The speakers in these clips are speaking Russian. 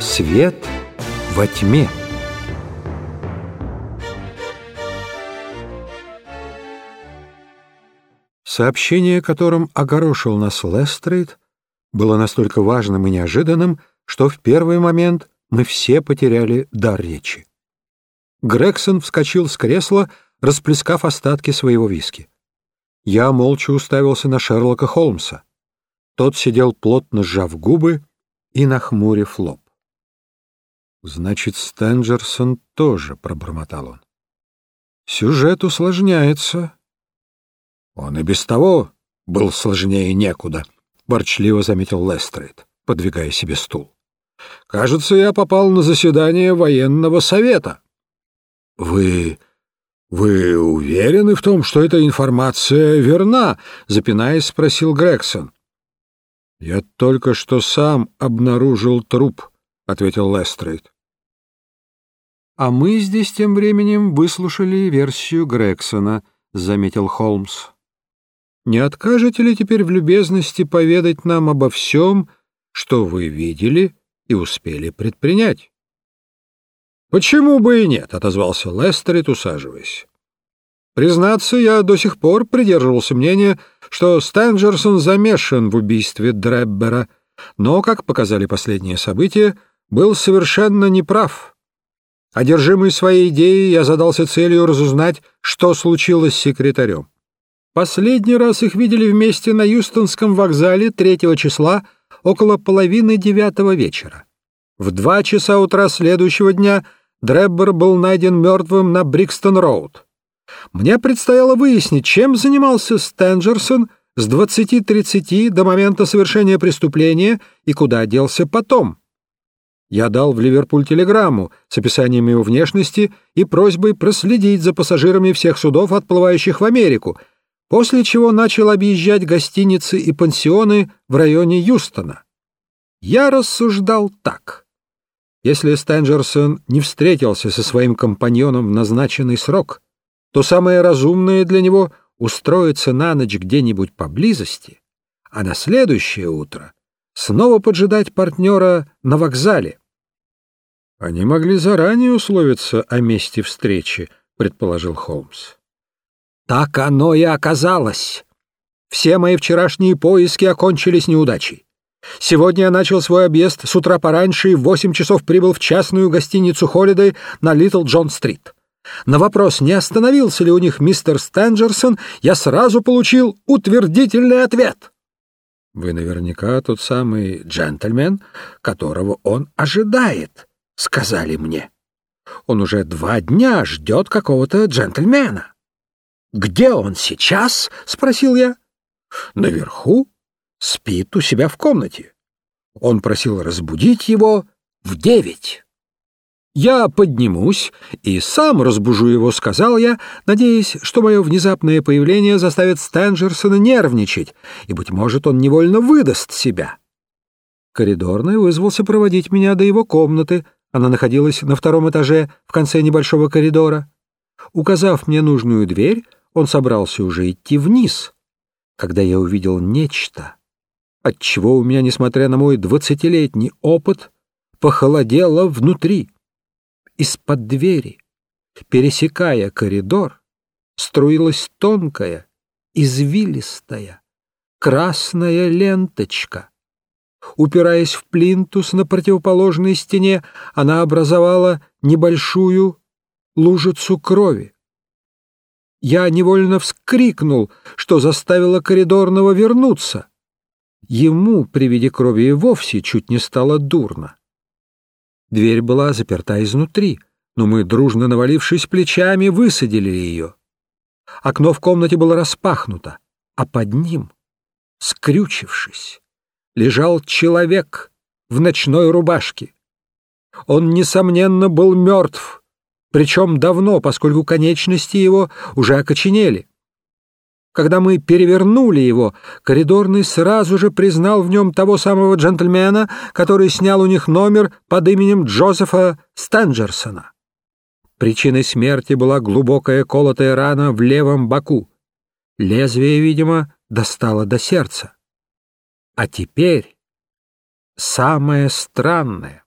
Свет во тьме. Сообщение, которым огорошил нас Лестрейд, было настолько важным и неожиданным, что в первый момент мы все потеряли дар речи. Грегсон вскочил с кресла, расплескав остатки своего виски. Я молча уставился на Шерлока Холмса. Тот сидел плотно сжав губы и нахмурив лоб. «Значит, Стенджерсон тоже», — пробормотал он. «Сюжет усложняется». «Он и без того был сложнее некуда», — ворчливо заметил Лестрейд, подвигая себе стул. «Кажется, я попал на заседание военного совета». «Вы... вы уверены в том, что эта информация верна?» — запинаясь, спросил Грегсон. «Я только что сам обнаружил труп», — ответил Лестрейд. «А мы здесь тем временем выслушали версию Грексона», — заметил Холмс. «Не откажете ли теперь в любезности поведать нам обо всем, что вы видели и успели предпринять?» «Почему бы и нет?» — отозвался Лестерит, усаживаясь. «Признаться, я до сих пор придерживался мнения, что Стенджерсон замешан в убийстве Дреббера, но, как показали последние события, был совершенно неправ. Одержимый своей идеей, я задался целью разузнать, что случилось с секретарем. Последний раз их видели вместе на Юстонском вокзале 3 числа около половины девятого вечера. В два часа утра следующего дня Дреббер был найден мертвым на Брикстон-Роуд. Мне предстояло выяснить, чем занимался Стенджерсон с 20.30 до момента совершения преступления и куда делся потом. Я дал в Ливерпуль телеграмму с описанием его внешности и просьбой проследить за пассажирами всех судов, отплывающих в Америку, после чего начал объезжать гостиницы и пансионы в районе Юстона. Я рассуждал так. Если Стенджерсон не встретился со своим компаньоном в назначенный срок, то самое разумное для него — устроиться на ночь где-нибудь поблизости, а на следующее утро снова поджидать партнера на вокзале. «Они могли заранее условиться о месте встречи», — предположил Холмс. «Так оно и оказалось. Все мои вчерашние поиски окончились неудачей. Сегодня я начал свой объезд с утра пораньше и в восемь часов прибыл в частную гостиницу «Холидей» на Литл Джон-стрит. На вопрос, не остановился ли у них мистер Стенджерсон, я сразу получил утвердительный ответ. «Вы наверняка тот самый джентльмен, которого он ожидает», — сказали мне. «Он уже два дня ждет какого-то джентльмена». «Где он сейчас?» — спросил я. «Наверху, спит у себя в комнате. Он просил разбудить его в девять. «Я поднимусь и сам разбужу его», — сказал я, надеясь, что мое внезапное появление заставит Стенджерсона нервничать, и, быть может, он невольно выдаст себя. Коридорный вызвался проводить меня до его комнаты. Она находилась на втором этаже в конце небольшого коридора. Указав мне нужную дверь, он собрался уже идти вниз, когда я увидел нечто, отчего у меня, несмотря на мой двадцатилетний опыт, похолодело внутри. Из-под двери, пересекая коридор, струилась тонкая, извилистая, красная ленточка. Упираясь в плинтус на противоположной стене, она образовала небольшую лужицу крови. Я невольно вскрикнул, что заставило коридорного вернуться. Ему при виде крови и вовсе чуть не стало дурно. Дверь была заперта изнутри, но мы, дружно навалившись плечами, высадили ее. Окно в комнате было распахнуто, а под ним, скрючившись, лежал человек в ночной рубашке. Он, несомненно, был мертв, причем давно, поскольку конечности его уже окоченели. Когда мы перевернули его, коридорный сразу же признал в нем того самого джентльмена, который снял у них номер под именем Джозефа Стенджерсона. Причиной смерти была глубокая колотая рана в левом боку. Лезвие, видимо, достало до сердца. А теперь самое странное.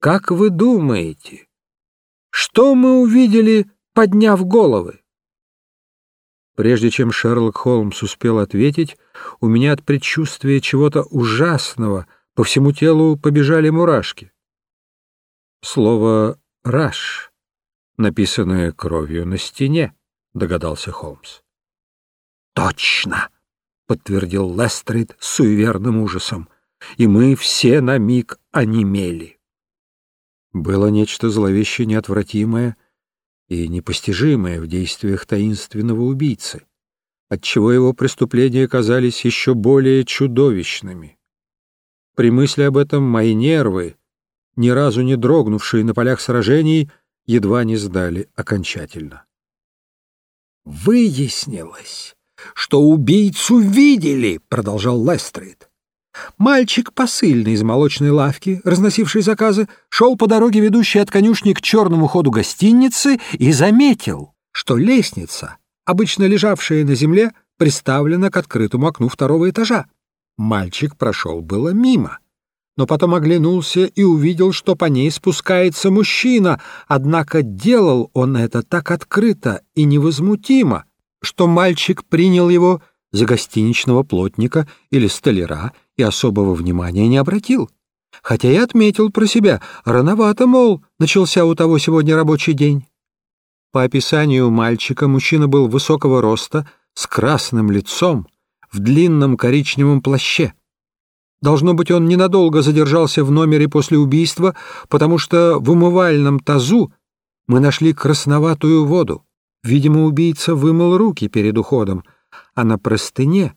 Как вы думаете, что мы увидели, подняв головы? Прежде чем Шерлок Холмс успел ответить, у меня от предчувствия чего-то ужасного по всему телу побежали мурашки. Слово «раш», написанное кровью на стене, догадался Холмс. «Точно!» — подтвердил Лестрейд с суеверным ужасом, и мы все на миг онемели. Было нечто зловеще неотвратимое — и непостижимое в действиях таинственного убийцы, отчего его преступления казались еще более чудовищными. При мысли об этом мои нервы, ни разу не дрогнувшие на полях сражений, едва не сдали окончательно. «Выяснилось, что убийцу видели», — продолжал Лестрейд. Мальчик посыльный из молочной лавки, разносивший заказы, шел по дороге, ведущей от конюшни к черному ходу гостиницы, и заметил, что лестница, обычно лежавшая на земле, приставлена к открытому окну второго этажа. Мальчик прошел было мимо, но потом оглянулся и увидел, что по ней спускается мужчина, однако делал он это так открыто и невозмутимо, что мальчик принял его за гостиничного плотника или столяра и особого внимания не обратил. Хотя и отметил про себя, рановато, мол, начался у того сегодня рабочий день. По описанию мальчика мужчина был высокого роста, с красным лицом, в длинном коричневом плаще. Должно быть, он ненадолго задержался в номере после убийства, потому что в умывальном тазу мы нашли красноватую воду. Видимо, убийца вымыл руки перед уходом, а на простыне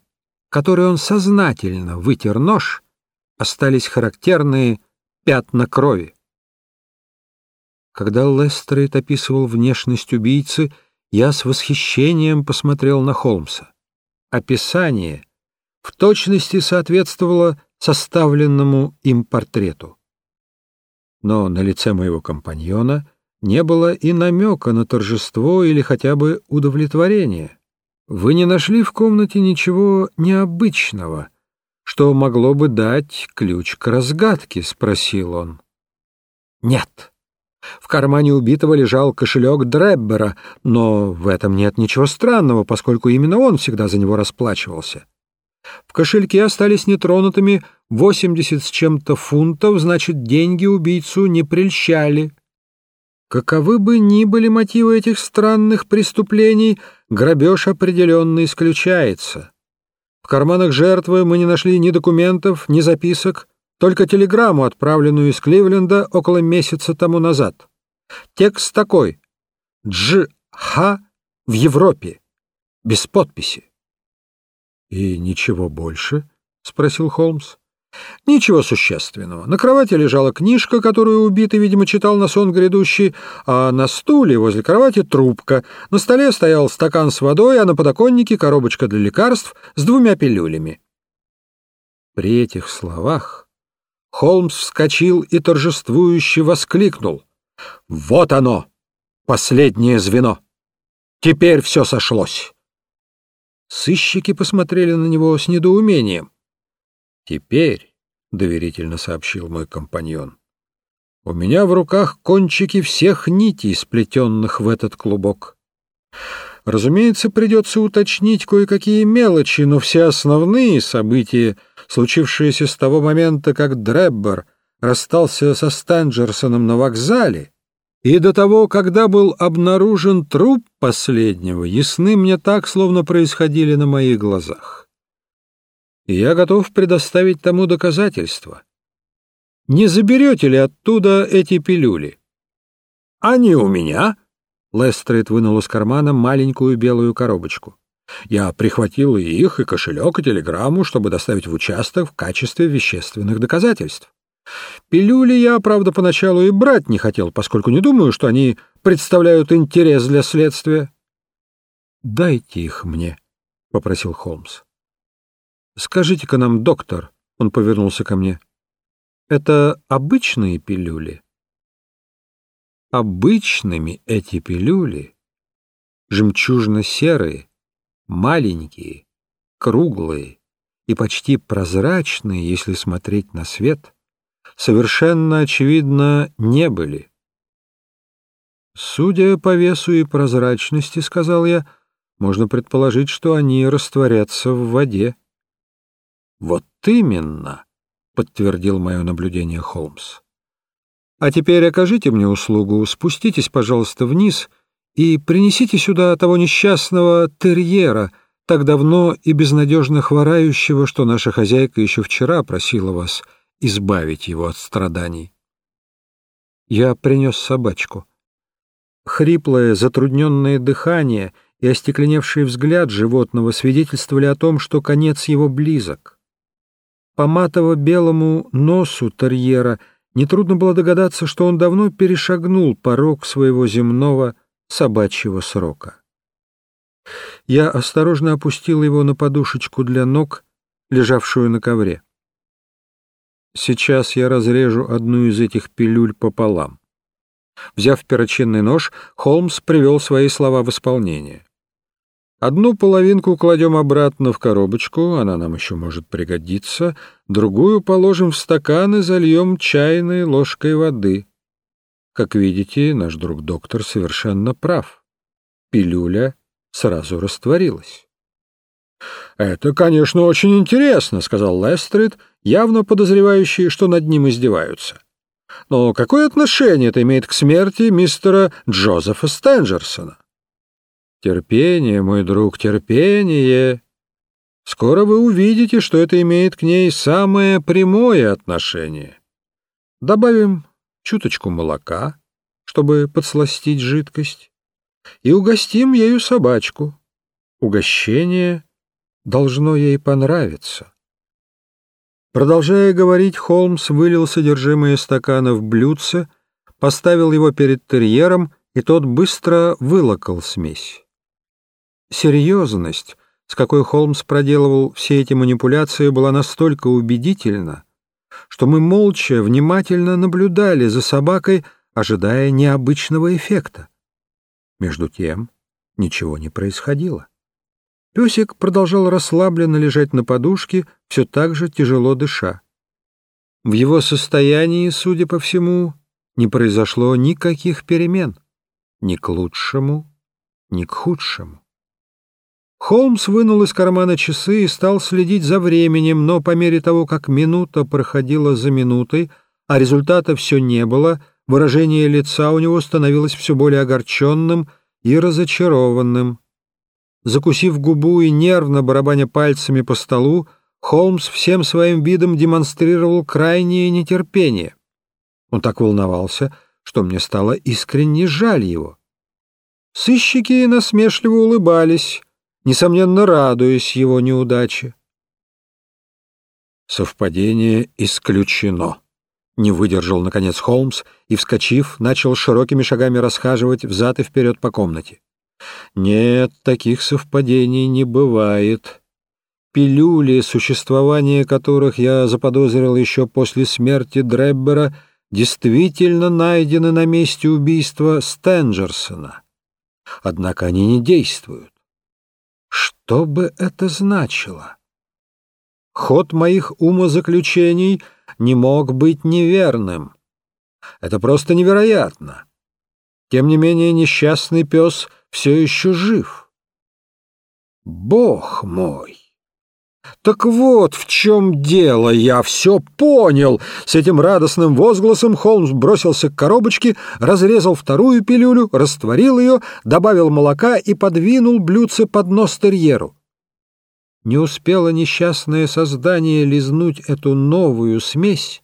которой он сознательно вытер нож, остались характерные пятна крови. Когда Лестрейд описывал внешность убийцы, я с восхищением посмотрел на Холмса. Описание в точности соответствовало составленному им портрету. Но на лице моего компаньона не было и намека на торжество или хотя бы удовлетворение. Вы не нашли в комнате ничего необычного, что могло бы дать ключ к разгадке? — спросил он. — Нет. В кармане убитого лежал кошелек Дреббера, но в этом нет ничего странного, поскольку именно он всегда за него расплачивался. В кошельке остались нетронутыми восемьдесят с чем-то фунтов, значит, деньги убийцу не прельщали. Каковы бы ни были мотивы этих странных преступлений, грабеж определенно исключается. В карманах жертвы мы не нашли ни документов, ни записок, только телеграмму, отправленную из Кливленда около месяца тому назад. Текст такой «Дж. Х. в Европе», без подписи. — И ничего больше? — спросил Холмс. Ничего существенного. На кровати лежала книжка, которую убитый, видимо, читал на сон грядущий, а на стуле возле кровати трубка. На столе стоял стакан с водой, а на подоконнике коробочка для лекарств с двумя пилюлями. При этих словах Холмс вскочил и торжествующе воскликнул. «Вот оно! Последнее звено! Теперь все сошлось!» Сыщики посмотрели на него с недоумением. «Теперь», — доверительно сообщил мой компаньон, — «у меня в руках кончики всех нитей, сплетенных в этот клубок. Разумеется, придется уточнить кое-какие мелочи, но все основные события, случившиеся с того момента, как Дреббер расстался со Станджерсоном на вокзале, и до того, когда был обнаружен труп последнего, ясны мне так, словно происходили на моих глазах я готов предоставить тому доказательства. Не заберете ли оттуда эти пилюли? — Они у меня. Лестрейд вынул из кармана маленькую белую коробочку. Я прихватил и их, и кошелек, и телеграмму, чтобы доставить в участок в качестве вещественных доказательств. Пилюли я, правда, поначалу и брать не хотел, поскольку не думаю, что они представляют интерес для следствия. — Дайте их мне, — попросил Холмс. «Скажите-ка нам, доктор», — он повернулся ко мне, — «это обычные пилюли?» Обычными эти пилюли, жемчужно-серые, маленькие, круглые и почти прозрачные, если смотреть на свет, совершенно очевидно не были. «Судя по весу и прозрачности, — сказал я, — можно предположить, что они растворятся в воде». «Вот именно!» — подтвердил мое наблюдение Холмс. «А теперь окажите мне услугу, спуститесь, пожалуйста, вниз и принесите сюда того несчастного терьера, так давно и безнадежно хворающего, что наша хозяйка еще вчера просила вас избавить его от страданий». Я принес собачку. Хриплое, затрудненное дыхание и остекленевший взгляд животного свидетельствовали о том, что конец его близок. По матово-белому носу терьера нетрудно было догадаться, что он давно перешагнул порог своего земного собачьего срока. Я осторожно опустил его на подушечку для ног, лежавшую на ковре. Сейчас я разрежу одну из этих пилюль пополам. Взяв перочинный нож, Холмс привел свои слова в исполнение. Одну половинку кладем обратно в коробочку, она нам еще может пригодиться, другую положим в стакан и зальем чайной ложкой воды. Как видите, наш друг доктор совершенно прав. Пилюля сразу растворилась. «Это, конечно, очень интересно», — сказал Лестрид, явно подозревающий, что над ним издеваются. «Но какое отношение это имеет к смерти мистера Джозефа Стенджерсона?» Терпение, мой друг, терпение. Скоро вы увидите, что это имеет к ней самое прямое отношение. Добавим чуточку молока, чтобы подсластить жидкость, и угостим ею собачку. Угощение должно ей понравиться. Продолжая говорить, Холмс вылил содержимое стакана в блюдце, поставил его перед терьером, и тот быстро вылокал смесь. Серьезность, с какой Холмс проделывал все эти манипуляции, была настолько убедительна, что мы молча, внимательно наблюдали за собакой, ожидая необычного эффекта. Между тем ничего не происходило. Песик продолжал расслабленно лежать на подушке, все так же тяжело дыша. В его состоянии, судя по всему, не произошло никаких перемен, ни к лучшему, ни к худшему. Холмс вынул из кармана часы и стал следить за временем, но по мере того, как минута проходила за минутой, а результата все не было, выражение лица у него становилось все более огорченным и разочарованным. Закусив губу и нервно барабаня пальцами по столу, Холмс всем своим видом демонстрировал крайнее нетерпение. Он так волновался, что мне стало искренне жаль его. Сыщики насмешливо улыбались, несомненно, радуясь его неудаче. Совпадение исключено. Не выдержал, наконец, Холмс и, вскочив, начал широкими шагами расхаживать взад и вперед по комнате. Нет, таких совпадений не бывает. Пилюли, существование которых я заподозрил еще после смерти Дреббера, действительно найдены на месте убийства Стенджерсона. Однако они не действуют. Что бы это значило? Ход моих умозаключений не мог быть неверным. Это просто невероятно. Тем не менее, несчастный пес все еще жив. Бог мой! «Так вот в чем дело, я все понял!» С этим радостным возгласом Холмс бросился к коробочке, разрезал вторую пилюлю, растворил ее, добавил молока и подвинул блюдце под нос терьеру. Не успело несчастное создание лизнуть эту новую смесь,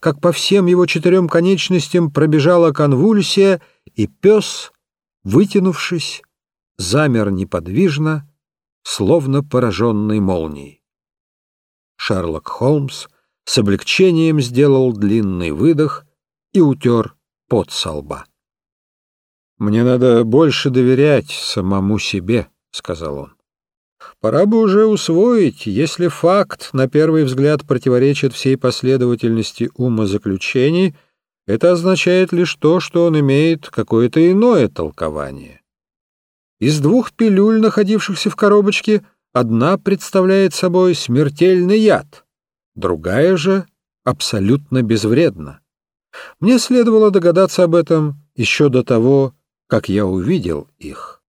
как по всем его четырем конечностям пробежала конвульсия, и пес, вытянувшись, замер неподвижно, словно пораженный молнией. Шерлок Холмс с облегчением сделал длинный выдох и утер пот со лба. «Мне надо больше доверять самому себе», — сказал он. «Пора бы уже усвоить, если факт, на первый взгляд, противоречит всей последовательности умозаключений, это означает лишь то, что он имеет какое-то иное толкование. Из двух пилюль, находившихся в коробочке, одна представляет собой смертельный яд, другая же абсолютно безвредна. Мне следовало догадаться об этом еще до того, как я увидел их.